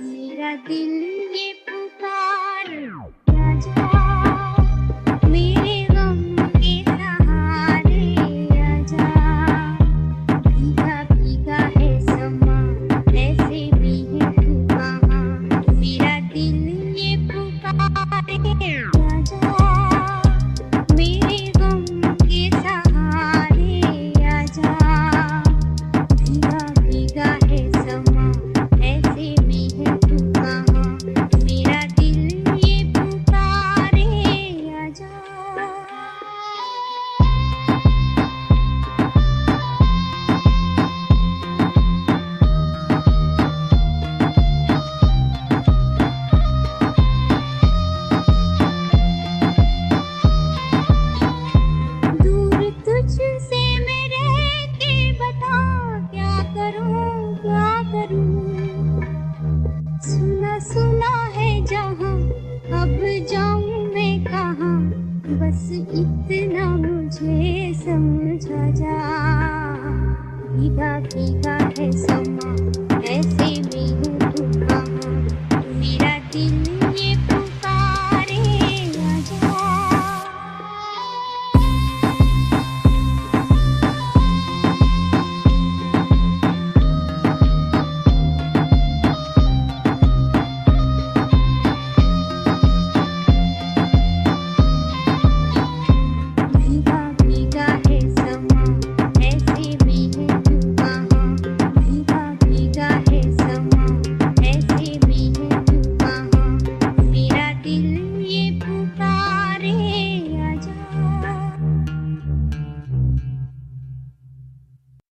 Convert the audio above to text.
मेरा दिल बस इतना मुझे समझा जा।